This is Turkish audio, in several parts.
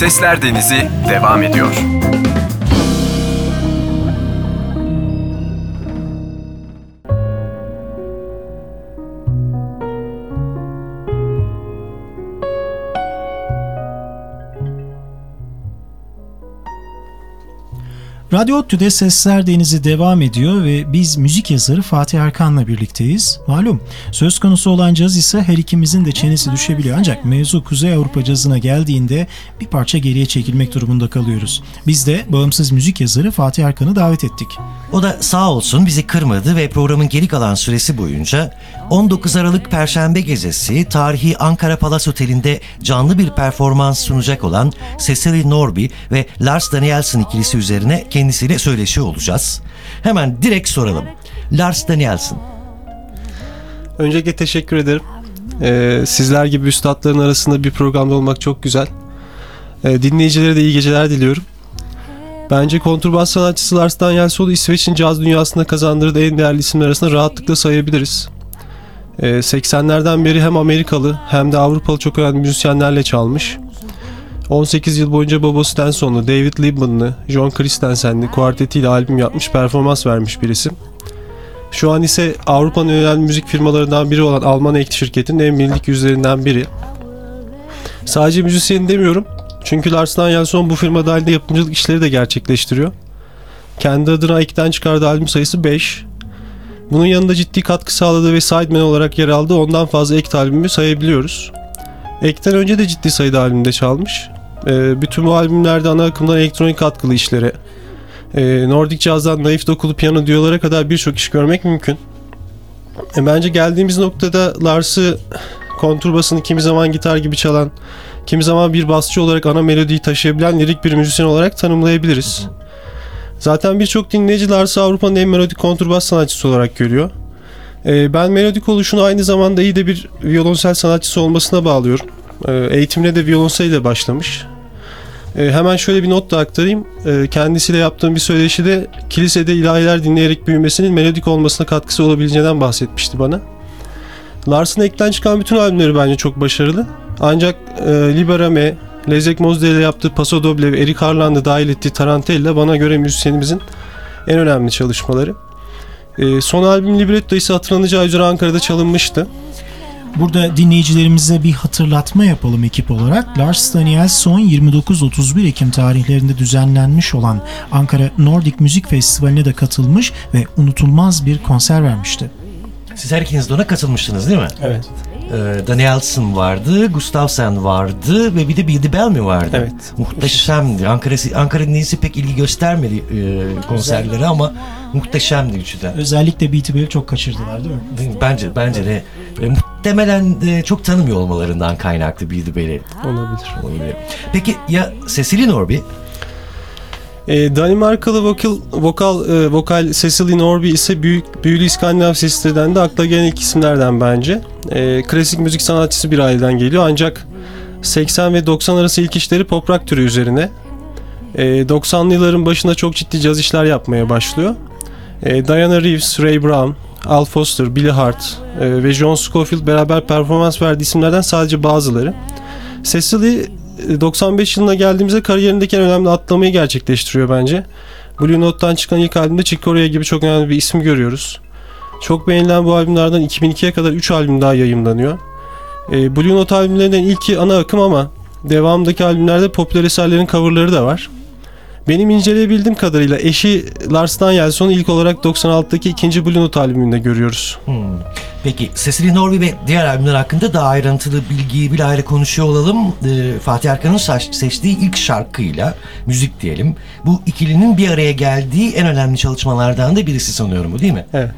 Sesler Denizi devam ediyor. Radyo ODTÜ'de Sesler Denizi devam ediyor ve biz müzik yazarı Fatih Erkan'la birlikteyiz. Malum söz konusu olan caz ise her ikimizin de çenesi düşebiliyor ancak mevzu Kuzey Avrupa cazına geldiğinde bir parça geriye çekilmek durumunda kalıyoruz. Biz de bağımsız müzik yazarı Fatih Erkan'ı davet ettik. O da sağ olsun bizi kırmadı ve programın geri kalan süresi boyunca 19 Aralık Perşembe gecesi tarihi Ankara Palas Oteli'nde canlı bir performans sunacak olan Cecily Norby ve Lars Danielsen ikilisi üzerine kendisiyle söyleşi olacağız. Hemen direkt soralım. Lars Danielsen. Öncelikle teşekkür ederim. Ee, sizler gibi üstadların arasında bir programda olmak çok güzel. Ee, dinleyicilere de iyi geceler diliyorum. Bence kontrbas sanatçısı Lars Danielson'u İsveç'in caz dünyasında kazandırdığı en değerli isimler arasında rahatlıkla sayabiliriz. Ee, 80'lerden beri hem Amerikalı hem de Avrupalı çok önemli müzisyenlerle çalmış. 18 yıl boyunca babası Stenson'lu, David Liebman'lı, John Christensen'li kuartetiyle albüm yapmış, performans vermiş bir isim. Şu an ise Avrupa'nın önemli müzik firmalarından biri olan Alman Ekti şirketinin en bilindik yüzlerinden biri. Sadece müzisyen demiyorum. Çünkü Lars Danielsson bu firma dahilinde yapımcılık işleri de gerçekleştiriyor. Kendi adına Ekti'den çıkardığı albüm sayısı 5. Bunun yanında ciddi katkı sağladığı ve sideman olarak yer aldığı ondan fazla Ekti albümü sayabiliyoruz. Ek'ten önce de ciddi sayıda albümde çalmış. Ee, bütün bu albümlerde ana akımdan elektronik katkılı işlere, e, Nordic Jazz'dan naif dokulu piyano diyolara kadar birçok iş görmek mümkün. E, bence geldiğimiz noktada Lars'ı konturbasını kimi zaman gitar gibi çalan, kimi zaman bir basçı olarak ana melodiyi taşıyabilen lirik bir müzisyen olarak tanımlayabiliriz. Zaten birçok dinleyici Lars'ı Avrupa'nın en melodik konturbas sanatçısı olarak görüyor. E, ben melodik oluşunu aynı zamanda iyi de bir violonsel sanatçısı olmasına bağlıyorum. E, eğitimine de violonsel ile başlamış. E, hemen şöyle bir not da aktarayım. E, kendisiyle yaptığım bir söyleşide kilisede ilahiler dinleyerek büyümesinin melodik olmasına katkısı olabileceğinden bahsetmişti bana. Lars'ın ekten çıkan bütün albümleri bence çok başarılı. Ancak e, Liberame, Lezek Mozde ile yaptığı Paso Doble ve Eric Harland'ı dahil ettiği Tarantella bana göre müzisyenimizin en önemli çalışmaları. E, son albüm Libretto ise hatırlanacağı üzere Ankara'da çalınmıştı. Burada dinleyicilerimize bir hatırlatma yapalım ekip olarak. Lars Danielsson 29-31 Ekim tarihlerinde düzenlenmiş olan Ankara Nordic Müzik Festivali'ne de katılmış ve unutulmaz bir konser vermişti. Siz her ikiniz de ona katılmıştınız değil mi? Evet. Ee, Danielsen vardı, Gustavsen vardı ve bir de Billy Bell mi vardı? Evet. Muhteşemdi. Ankara, Ankara dinleyicisi pek ilgi göstermedi e, konserlere ama muhteşemdi üçü de. Özellikle Bell'i çok kaçırdılar değil mi? Bence bence de e, muhtemelen de çok tanımıyor olmalarından kaynaklı Billy Bell'i. Olabilir. Olabilir. Peki ya Cecily Norby? E, Danimarkalı vokal, vokal, e, vokal Cecily Norby ise büyük büyülü İskandinav seslerden de akla gelen ilk isimlerden bence. E, klasik müzik sanatçısı bir aileden geliyor ancak 80 ve 90 arası ilk işleri pop rock türü üzerine. E, 90'lı yılların başında çok ciddi caz işler yapmaya başlıyor. E, Diana Reeves, Ray Brown, Al Foster, Billy Hart e, ve John Scofield beraber performans verdiği isimlerden sadece bazıları. Cecily 95 yılına geldiğimizde kariyerindeki en önemli atlamayı gerçekleştiriyor bence. Blue Note'dan çıkan ilk albümde Chick Corea gibi çok önemli bir isim görüyoruz. Çok beğenilen bu albümlerden 2002'ye kadar 3 albüm daha yayımlanıyor. Ee, Blue Note albümlerinden ilki ana akım ama devamındaki albümlerde popüler eserlerin coverları da var. Benim inceleyebildiğim kadarıyla eşi Lars Danielson'u ilk olarak 96'daki ikinci Blue Note albümünde görüyoruz. Hmm. Peki Cecily Norby ve diğer albümler hakkında daha ayrıntılı bilgiyi bilahare konuşuyor olalım. Ee, Fatih Erkan'ın seçtiği ilk şarkıyla müzik diyelim. Bu ikilinin bir araya geldiği en önemli çalışmalardan da birisi sanıyorum bu değil mi? Evet.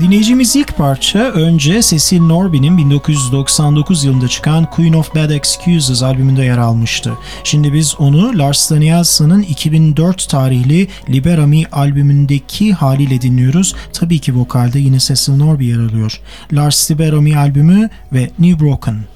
Dinleyicimiz ilk parça önce Cecil Norby'nin 1999 yılında çıkan Queen of Bad Excuses albümünde yer almıştı. Şimdi biz onu Lars Danielson'ın 2004 tarihli Liberami albümündeki haliyle dinliyoruz. Tabii ki vokalde yine Cecil Norby yer alıyor. Lars Liberami albümü ve New Broken.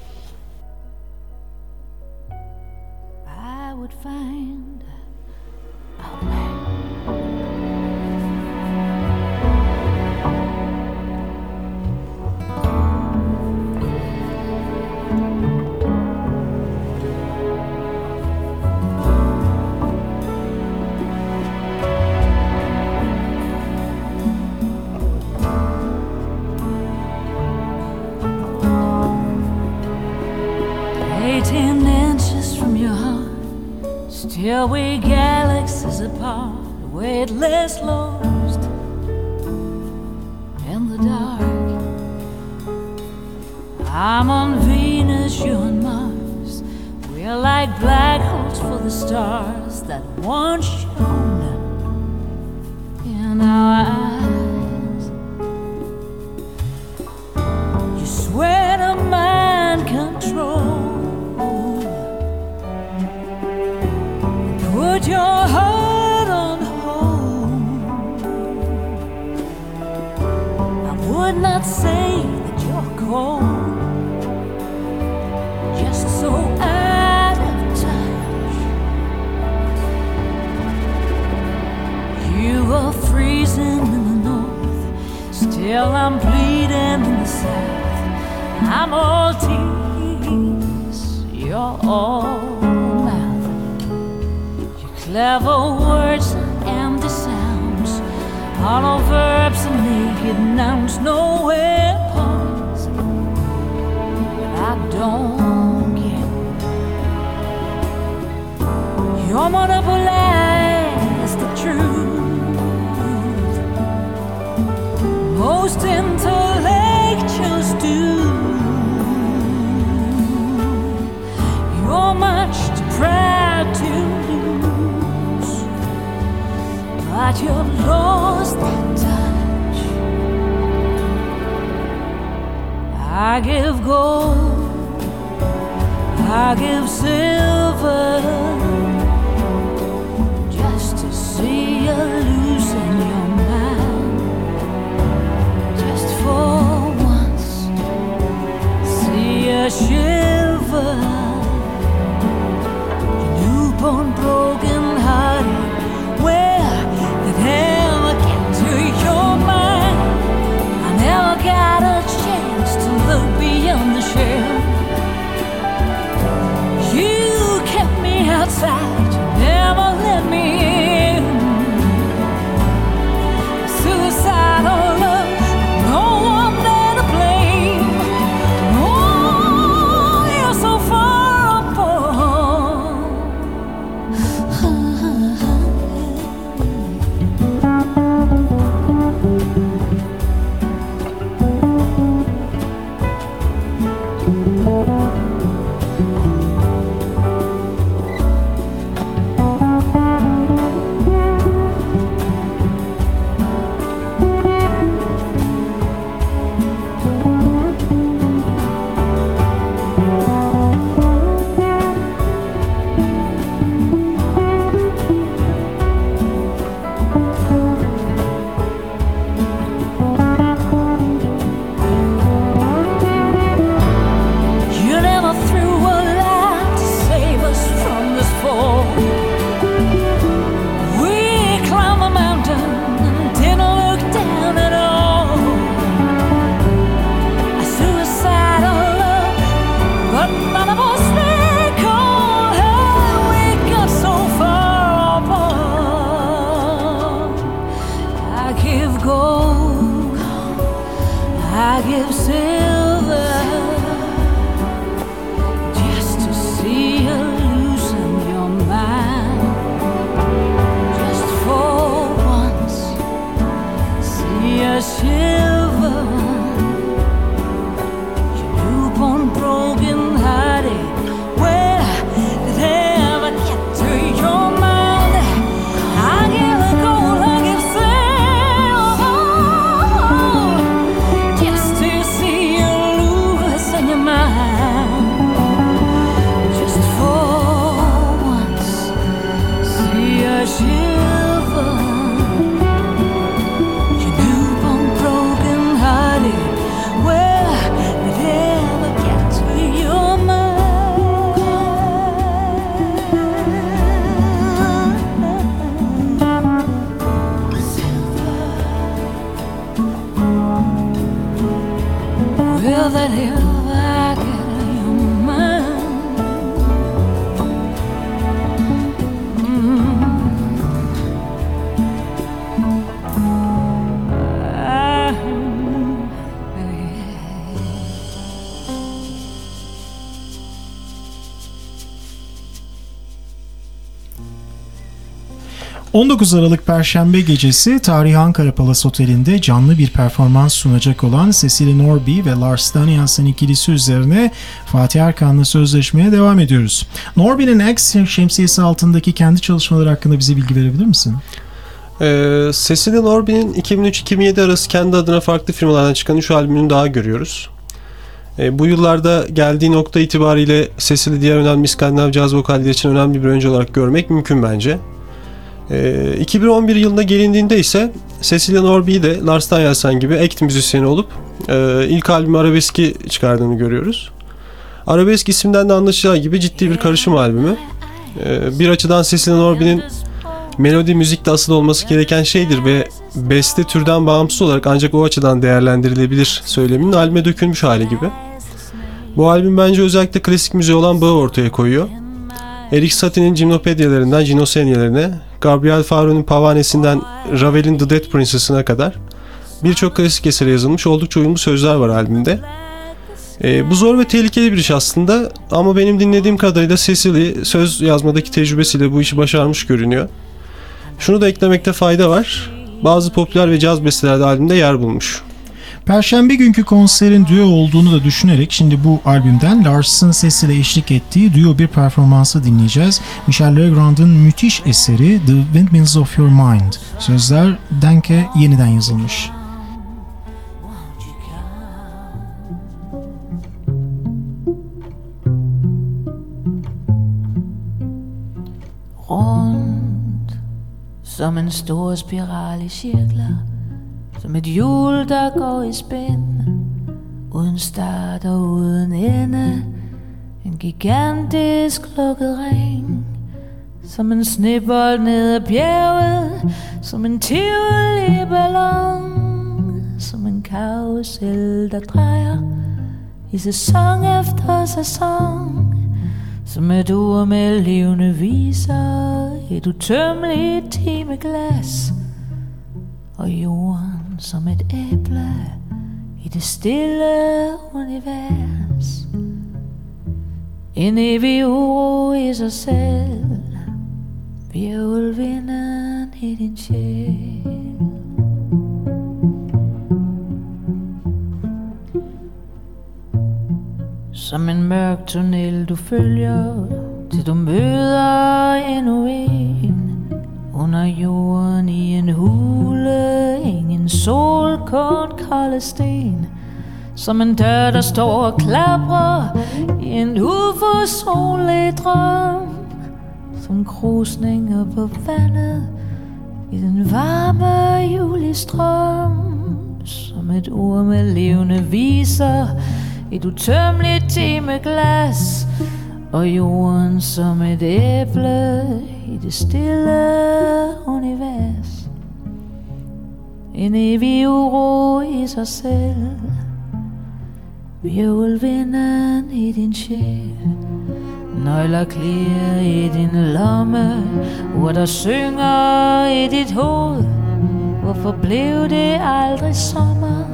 Here we galaxies apart, weightless lost in the dark. I'm on Venus, you on Mars. We're like black holes for the stars that once shone in our eyes. Still, I'm bleeding in the south. I'm all tears, you're all mouth. Your clever words and empty sounds, hollow verbs and naked nouns, no weapons. But I don't get. You're. most intellectuals do. You're much too proud to lose, but you've lost that touch. I give gold, I give silver, just to see you lose. 啊19 Aralık Perşembe gecesi Tarihi Ankara Palas Oteli'nde canlı bir performans sunacak olan Cecily Norby ve Lars Danielsen ikilisi üzerine Fatih Erkan'la sözleşmeye devam ediyoruz. Norby'nin X şemsiyesi altındaki kendi çalışmaları hakkında bize bilgi verebilir misin? Ee, Cecily Norby'nin 2003-2007 arası kendi adına farklı firmalardan çıkan 3 albümünü daha görüyoruz. Ee, bu yıllarda geldiği nokta itibariyle Cecily diğer önemli İskandinav caz vokalleri için önemli bir öncü olarak görmek mümkün bence. Ee, 2011 yılında gelindiğinde ise Cecilia Norby de Lars Danielsen gibi act müzisyeni olup e, ilk albümü Arabeski çıkardığını görüyoruz. Arabesk isimden de anlaşılacağı gibi ciddi bir karışım albümü. Ee, bir açıdan Cecilia Norby'nin melodi müzikte asıl olması gereken şeydir ve beste türden bağımsız olarak ancak o açıdan değerlendirilebilir söyleminin albüme dökülmüş hali gibi. Bu albüm bence özellikle klasik müziğe olan bağı ortaya koyuyor. Erik Satie'nin Gymnopedialarından Ginosenialerine, Gabriel Faro'nun Pavanesi'nden Ravel'in The Dead Princess'ına kadar birçok klasik esere yazılmış oldukça uyumlu sözler var albümde. Ee, bu zor ve tehlikeli bir iş aslında ama benim dinlediğim kadarıyla Cecily söz yazmadaki tecrübesiyle bu işi başarmış görünüyor. Şunu da eklemekte fayda var. Bazı popüler ve caz bestelerde albümde yer bulmuş. Perşembe günkü konserin duo olduğunu da düşünerek şimdi bu albümden Lars'ın sesiyle eşlik ettiği duo bir performansı dinleyeceğiz. Michel Legrand'ın müthiş eseri The Windmills of Your Mind. Sözler Denke yeniden yazılmış. rundt Som en stor spiral i cirkler Som et hjul, der går i spænd. Uden start og uden ende. En gigantisk lukket ring. Som en snebold ned ad bjerget. Som en tivoli ballon. Som en karusel, der drejer I sæson efter sæson. Som et ur med levende viser. Et utømmeligt timeglas Og jorden som et æble I det stille univers. En evig uro i sig selv. Virvelvinden i din sjæl. Som en mørk tunnel du følger Til du møder endnu en Under jorden i en kulde Ingen sol, kun kolde sten. Som en dør der står og klapper I en uforsonlig drøm. Som krusninger på vandet I den varme julistrøm Som et ord med levende viser et utømmeligt timeglas. Og jorden som et æble I det stille univers. En evig uro i sig selv. Virvelvinden i din sjæl. Nøgler klirrer i din lomme. Ord der synger i dit hoved. Hvorfor blev det aldrig sommer?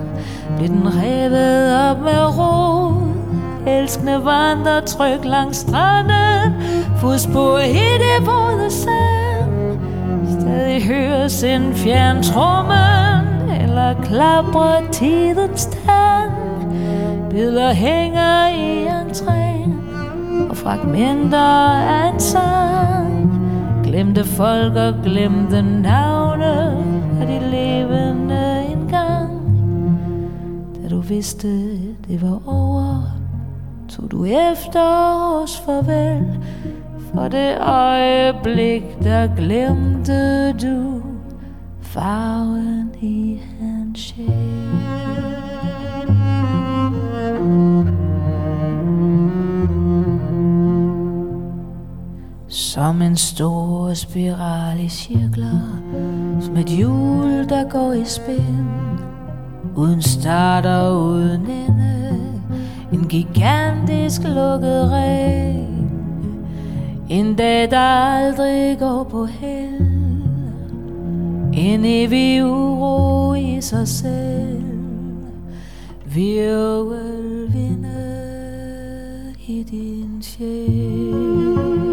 Blev den revet op med rod. Elskende vandrer tryg langs stranden. Fodspor i det våde sand. Stadig høres en fjern trommen eller klapper tidens tand. Billeder hænger i entréen. Og fragmenter af en sang. Glemte folk og glemte navne. Af de levende engang Da du vidste det var over Tog du efter os farvel. For det øjeblik der glemte du Farven i hans sjæl. Som en stor spiral i cirkler Som et hjul der går i spænd. Uden start og uden ende. En gigantisk lukket ring En dag der aldrig går på held en evig uro i sig selv. Virvelvinde i din sjæl.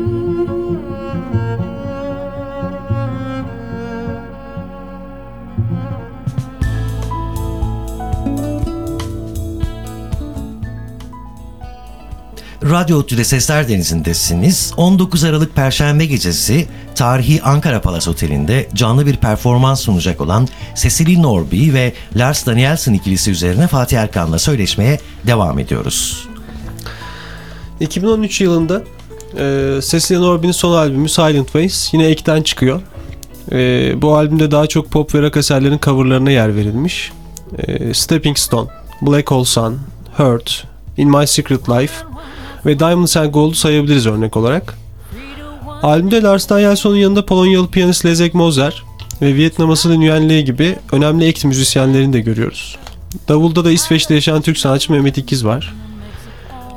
Radyo Otü'de Sesler Denizi'ndesiniz. 19 Aralık Perşembe gecesi tarihi Ankara Palas Oteli'nde canlı bir performans sunacak olan Cecily Norby ve Lars Danielsen ikilisi üzerine Fatih Erkan'la söyleşmeye devam ediyoruz. 2013 yılında e, Cecilia Norby'nin son albümü Silent Ways yine ekten çıkıyor. E, bu albümde daha çok pop ve rock eserlerin coverlarına yer verilmiş. E, Stepping Stone, Black Hole Sun, Hurt, In My Secret Life ve Diamonds and Gold'u sayabiliriz örnek olarak. Albümde Lars Danielson'un yanında Polonyalı piyanist Leszek Moser ve Vietnam asıllı Nguyen Le gibi önemli act müzisyenlerini de görüyoruz. Davulda da İsveç'te yaşayan Türk sanatçı Mehmet İkiz var.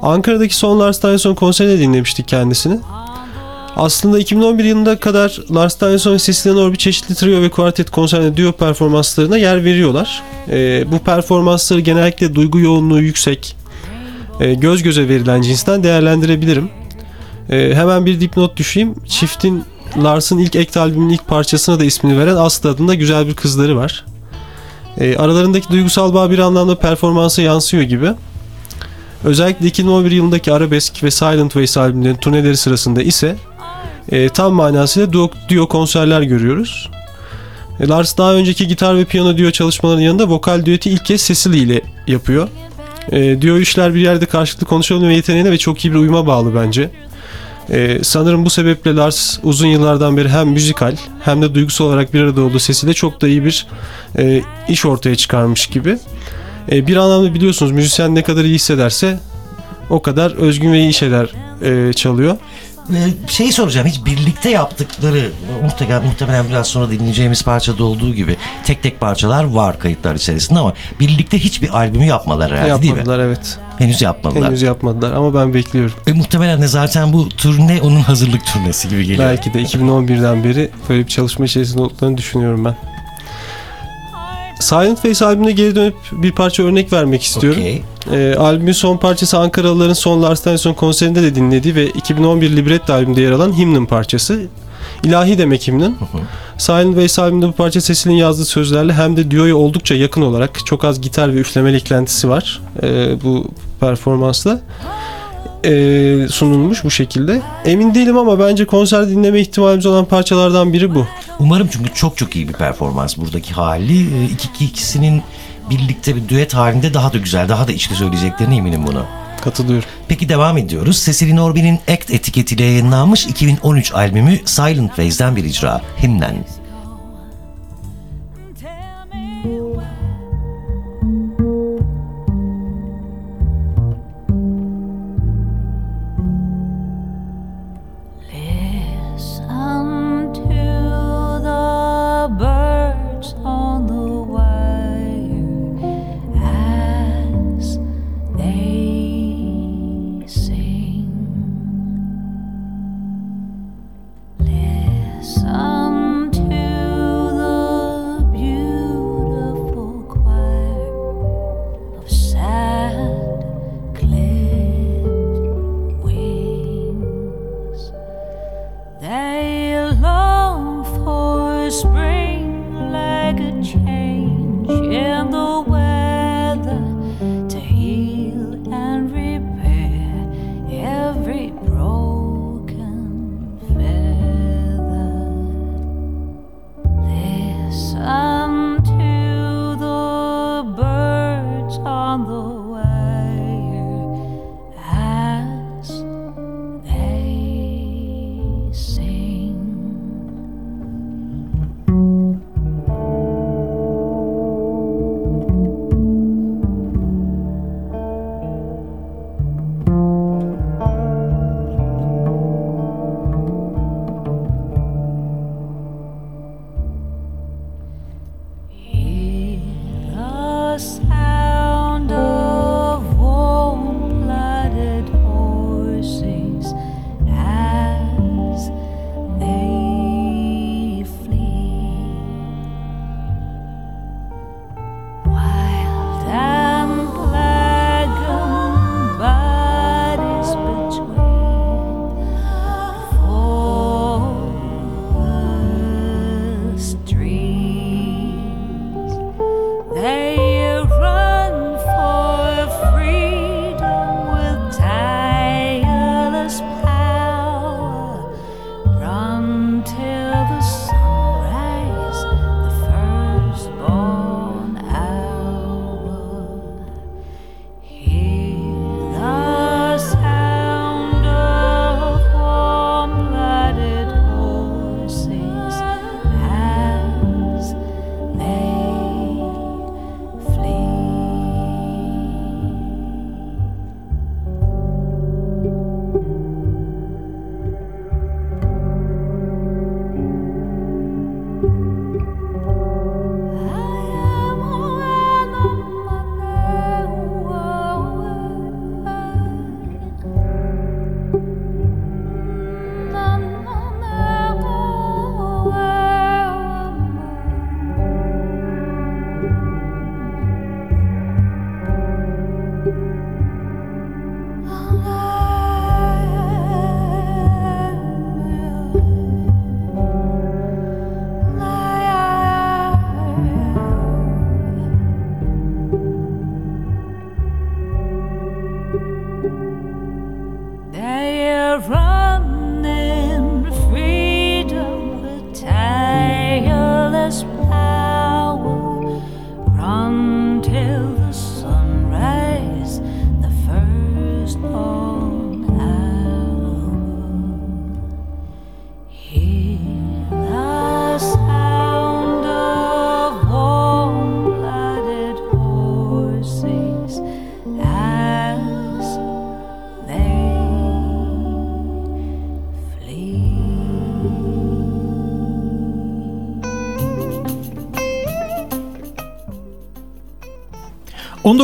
Ankara'daki son Lars Danielson konserinde dinlemiştik kendisini. Aslında 2011 yılında kadar Lars Danielson ve Cecilia Norby çeşitli trio ve kuartet konserinde duo performanslarına yer veriyorlar. Ee, bu performansları genellikle duygu yoğunluğu yüksek, e, göz göze verilen cinsten değerlendirebilirim. E, hemen bir dipnot düşeyim. Çiftin Lars'ın ilk act albümünün ilk parçasına da ismini veren Aslı adında güzel bir kızları var. E, aralarındaki duygusal bağ bir anlamda performansa yansıyor gibi. Özellikle 2011 yılındaki Arabesk ve Silent Ways albümlerinin turneleri sırasında ise tam manasıyla duo, konserler görüyoruz. Lars daha önceki gitar ve piyano duo çalışmalarının yanında vokal düeti ilk kez Cecily ile yapıyor. E, duo işler bir yerde karşılıklı konuşabilme yeteneğine ve çok iyi bir uyuma bağlı bence. E, sanırım bu sebeple Lars uzun yıllardan beri hem müzikal hem de duygusal olarak bir arada olduğu sesiyle çok da iyi bir e, iş ortaya çıkarmış gibi. E, bir anlamda biliyorsunuz müzisyen ne kadar iyi hissederse o kadar özgün ve iyi şeyler e, çalıyor. Ee, Şey soracağım hiç birlikte yaptıkları muhtemelen, muhtemelen biraz sonra dinleyeceğimiz parçada olduğu gibi tek tek parçalar var kayıtlar içerisinde ama birlikte hiçbir albümü yapmadılar herhalde değil mi? yapmadılar evet. Henüz yapmadılar. Henüz yapmadılar ama ben bekliyorum. E, muhtemelen de zaten bu turne onun hazırlık turnesi gibi geliyor. Belki de 2011'den beri böyle bir çalışma içerisinde olduklarını düşünüyorum ben. Silent Face albümüne geri dönüp bir parça örnek vermek istiyorum. Okey. Ee, albümün son parçası Ankaralıların son Lars Danielson konserinde de dinlediği ve 2011 Libretto albümünde yer alan Hymn'ın parçası. İlahi demek Hymn'ın. Silent Ways albümünde bu parça Cecily'nin yazdığı sözlerle hem de duoya oldukça yakın olarak çok az gitar ve üflemeli eklentisi var ee, bu performansla. Ee, sunulmuş bu şekilde. Emin değilim ama bence konser dinleme ihtimalimiz olan parçalardan biri bu. Umarım çünkü çok çok iyi bir performans buradaki hali. İki, iki ikisinin birlikte bir düet halinde daha da güzel, daha da içli söyleyeceklerine eminim bunu. Katılıyorum. Peki devam ediyoruz. Cecily Norby'nin Act etiketiyle yayınlanmış 2013 albümü Silent Ways'den bir icra. Himnen.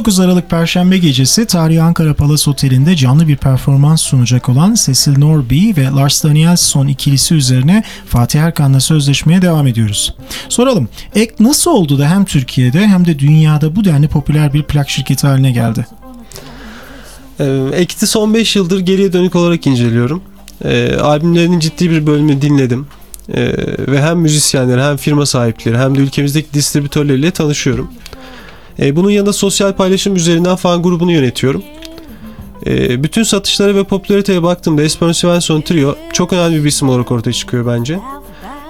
19 Aralık Perşembe gecesi Tarihi Ankara Palace Oteli'nde canlı bir performans sunacak olan Cecil Norby ve Lars Danielsson ikilisi üzerine Fatih Erkan'la sözleşmeye devam ediyoruz. Soralım, Ek nasıl oldu da hem Türkiye'de hem de dünyada bu denli popüler bir plak şirketi haline geldi? Ee, Ekti son 5 yıldır geriye dönük olarak inceliyorum. Ee, albümlerinin ciddi bir bölümünü dinledim. Ee, ve hem müzisyenleri hem firma sahipleri hem de ülkemizdeki distribütörleriyle tanışıyorum. Ee, bunun yanında sosyal paylaşım üzerinden fan grubunu yönetiyorum. Ee, bütün satışlara ve popülariteye baktığımda Esperon Svensson Trio çok önemli bir isim olarak ortaya çıkıyor bence.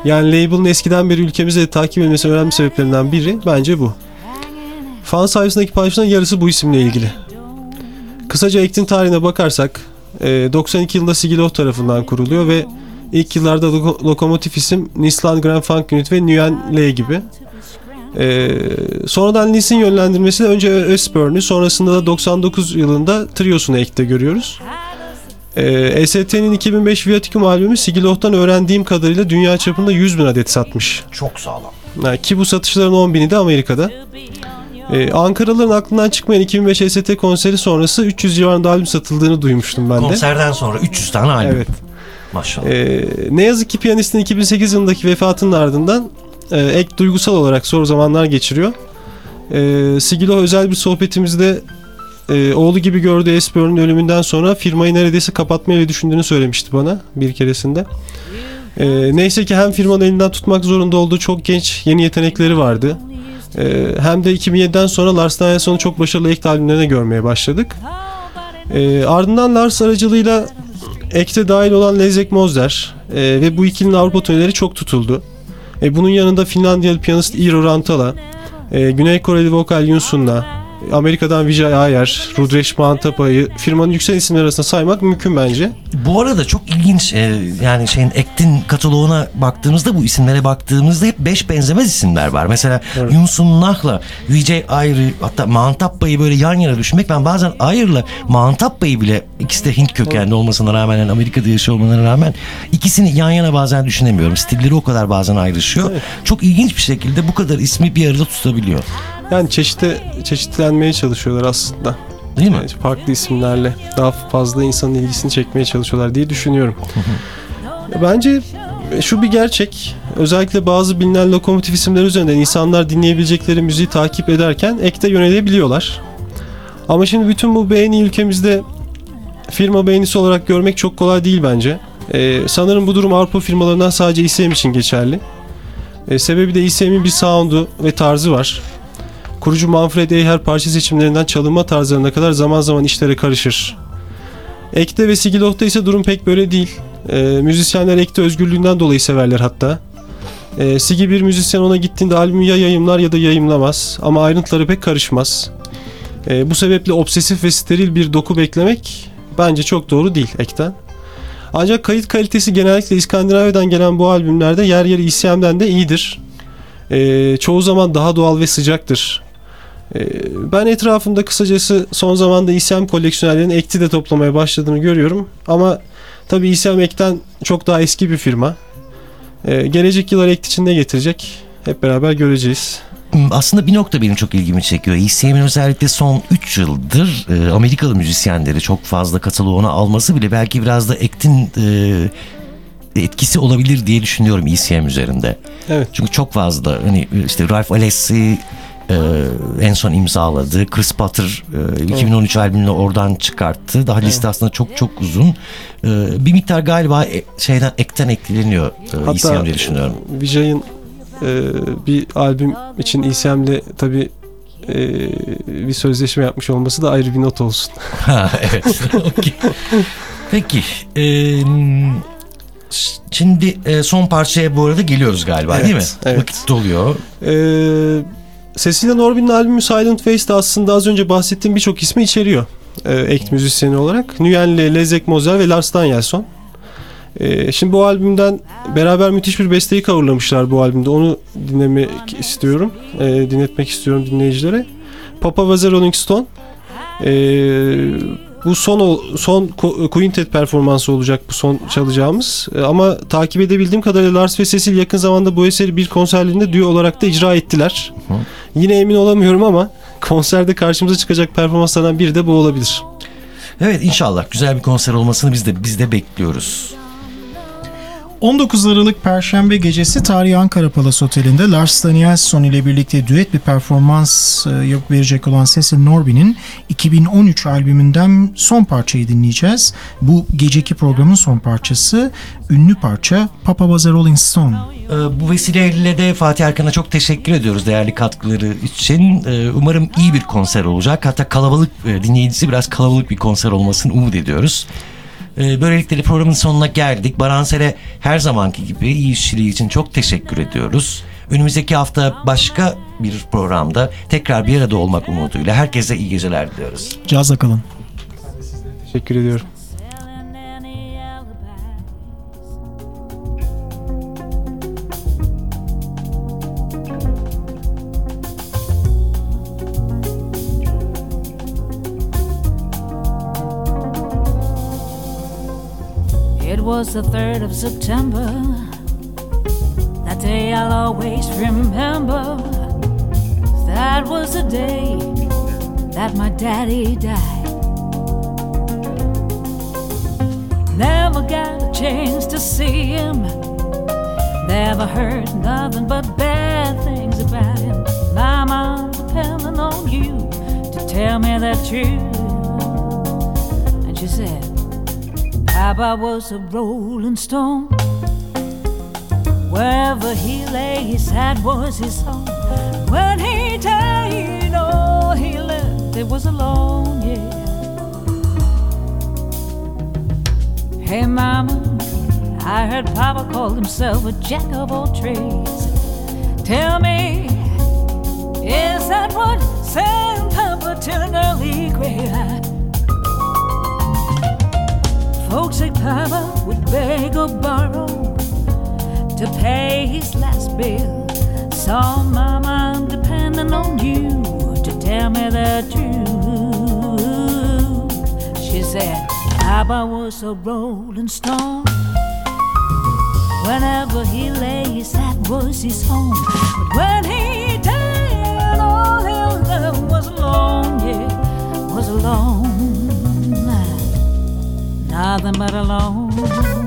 Yani label'ın eskiden beri ülkemizde de takip edilmesinin önemli sebeplerinden biri bence bu. Fan sayfasındaki paylaşımların yarısı bu isimle ilgili. Kısaca Act'in tarihine bakarsak e, 92 yılında Sigilov tarafından kuruluyor ve ilk yıllarda Loko- lokomotif isim Nissan Grand Funk Unit ve Nguyen L gibi. E, sonradan Nis'in yönlendirmesiyle önce Öspörn'ü sonrasında da 99 yılında Trios'unu Act'te görüyoruz. E, EST'nin 2005 Viaticum albümü Sigilov'dan öğrendiğim kadarıyla dünya çapında 100 bin adet satmış. Çok sağlam. Yani ki bu satışların 10 bini de Amerika'da. Ee, Ankaralıların aklından çıkmayan 2005 EST konseri sonrası 300 civarında albüm satıldığını duymuştum ben de. Konserden sonra 300 tane albüm. Evet. Maşallah. Ee, ne yazık ki piyanistin 2008 yılındaki vefatının ardından e, ek duygusal olarak zor zamanlar geçiriyor. E, Sigilo özel bir sohbetimizde e, oğlu gibi gördüğü Esper'in ölümünden sonra firmayı neredeyse kapatmayı düşündüğünü söylemişti bana bir keresinde. E, neyse ki hem firmanın elinden tutmak zorunda olduğu çok genç yeni yetenekleri vardı. E, hem de 2007'den sonra Lars Danielsson'u çok başarılı ek albümlerine görmeye başladık. E, ardından Lars aracılığıyla Ekte dahil olan Lezek Mozder e, ve bu ikilinin Avrupa turneleri çok tutuldu. E, bunun yanında Finlandiyalı piyanist Iiro Rantala, e, Güney Koreli vokal Yun Sunna, Amerika'dan Vijay Ayer, Rudresh Mahantapa'yı firmanın yüksek isimler arasında saymak mümkün bence. Bu arada çok ilginç e, yani şeyin Act'in kataloğuna baktığımızda bu isimlere baktığımızda hep beş benzemez isimler var. Mesela Evet. Yunsun Nah'la Vijay Ayrı hatta Mantappa'yı böyle yan yana düşünmek ben bazen Ayrı'la Mantappa'yı bile ikisi de Hint kökenli olmasına rağmen yani Amerika'da yaşıyor olmalarına rağmen ikisini yan yana bazen düşünemiyorum. Stilleri o kadar bazen ayrışıyor. Çok ilginç bir şekilde bu kadar ismi bir arada tutabiliyor. Yani çeşite, çeşitlenmeye çalışıyorlar aslında. Değil mi? Yani farklı isimlerle daha fazla insanın ilgisini çekmeye çalışıyorlar diye düşünüyorum. Bence şu bir gerçek. Özellikle bazı bilinen lokomotif isimler üzerinden insanlar dinleyebilecekleri müziği takip ederken ekte yönelebiliyorlar. Ama şimdi bütün bu beğeni ülkemizde firma beğenisi olarak görmek çok kolay değil bence. Ee, sanırım bu durum Avrupa firmalarından sadece ISM için geçerli. Ee, sebebi de ISM'in bir sound'u ve tarzı var. Kurucu Manfred Eyher parça seçimlerinden çalınma tarzlarına kadar zaman zaman işlere karışır. Ekte ve Sigilov'da ise durum pek böyle değil. Ee, müzisyenler Ekte özgürlüğünden dolayı severler hatta. Ee, Sigi bir müzisyen ona gittiğinde albümü ya yayımlar ya da yayımlamaz ama ayrıntıları pek karışmaz. Ee, bu sebeple obsesif ve steril bir doku beklemek bence çok doğru değil Ekten. Ancak kayıt kalitesi genellikle İskandinavya'dan gelen bu albümlerde yer yer ECM'den de iyidir. Ee, çoğu zaman daha doğal ve sıcaktır. Ee, ben etrafımda kısacası son zamanda ECM koleksiyonerlerinin ekti de toplamaya başladığını görüyorum. Ama tabii ECM ekten çok daha eski bir firma. Ee, gelecek yıllar ekti için ne getirecek hep beraber göreceğiz. Hmm, Aslında bir nokta benim çok ilgimi çekiyor. ECM'in özellikle son 3 yıldır e, Amerikalı müzisyenleri çok fazla kataloğuna alması bile belki biraz da Act'in e, etkisi olabilir diye düşünüyorum ECM üzerinde. Evet. Çünkü çok fazla hani işte Ralph Alessi e, en son imzaladı. Chris Potter e, 2013 albümünü oradan çıkarttı. Daha liste aslında çok çok uzun. E, bir miktar galiba e, şeyden Act'ten etkileniyor e, diye düşünüyorum. Vijay'ın e, bir albüm için ECM'le tabii e, bir sözleşme yapmış olması da ayrı bir not olsun. Ha evet. Peki. e, şimdi e, son parçaya bu arada geliyoruz galiba Evet, değil mi? evet. Vakit doluyor. Ee, Cecilia Norbin'in albümü Silent Face de aslında az önce bahsettiğim birçok ismi içeriyor. Ee, act müzisyeni olarak. Nguyen'le Lezek Mozel ve Lars Danielsson. Ee, şimdi bu albümden beraber müthiş bir besteyi coverlamışlar bu albümde. Onu dinlemek istiyorum. Ee, dinletmek istiyorum dinleyicilere. Papa Rolling Stone. Ee, bu son son ko- quintet performansı olacak bu son çalacağımız. Ee, ama takip edebildiğim kadarıyla Lars ve Cecil yakın zamanda bu eseri bir konserlerinde duo olarak da icra ettiler. Hı. Yine emin olamıyorum ama konserde karşımıza çıkacak performanslardan biri de bu olabilir. Evet inşallah güzel bir konser olmasını biz de biz de bekliyoruz. 19 Aralık Perşembe gecesi Tarihi Ankara Palas Oteli'nde Lars Danielsson ile birlikte düet bir performans e, yapıp verecek olan Cecil Norby'nin 2013 albümünden son parçayı dinleyeceğiz. Bu geceki programın son parçası ünlü parça Papa Was a Rolling Stone. Ee, Bu vesileyle de Fatih Erkan'a çok teşekkür ediyoruz değerli katkıları için. Ee, Umarım iyi bir konser olacak. Hatta kalabalık e, dinleyicisi biraz kalabalık bir konser olmasını umut ediyoruz. Ee, Böylelikle de programın sonuna geldik. Baransel'e her zamanki gibi iyi işçiliği için çok teşekkür ediyoruz. Önümüzdeki hafta başka bir programda tekrar bir arada olmak umuduyla herkese iyi geceler diliyoruz. Cazla kalın. Teşekkür ediyorum. Was the 3rd of September. That day I'll always remember. That was the day that my daddy died. Never got a chance to see him. Never heard nothing but bad things about him. Mama, I'm depending on you to tell me the truth. And she said, Papa was a rolling stone. Wherever he lay, his head was his home. When he died, all he left, it was alone, yeah. Hey, mama, I heard Papa called himself a jack of all trades. Tell me, is that what sent Papa to an early grave? Folks say Papa would beg or borrow to pay his last bill. So, Mama, I'm depending on you to tell me the truth. She said, Papa was a rolling stone. Whenever he lay, his was his home. Nothing but alone.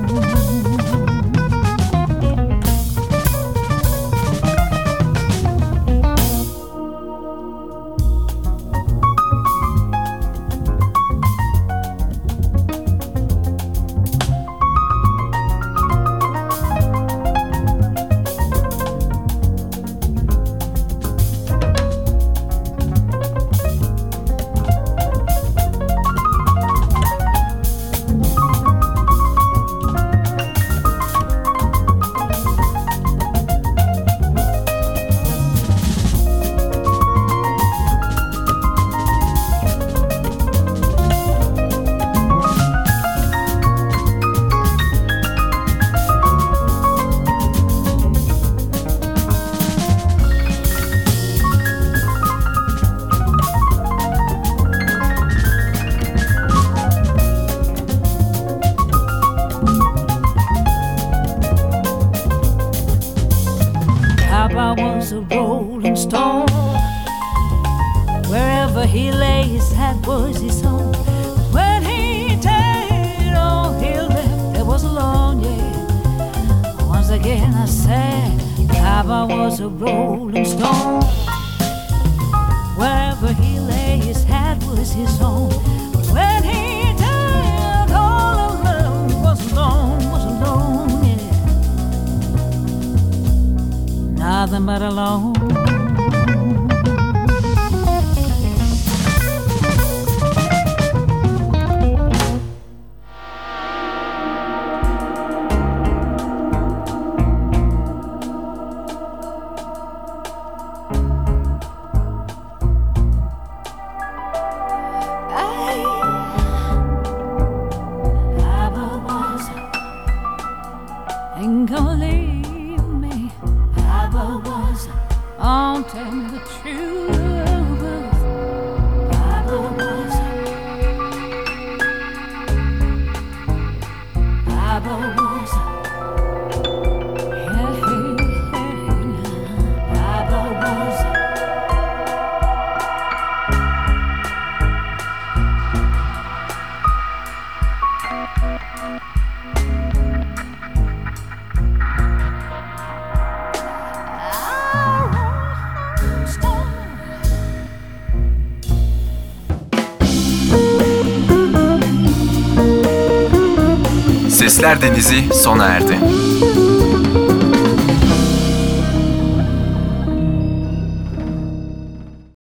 Sesler Denizi sona erdi.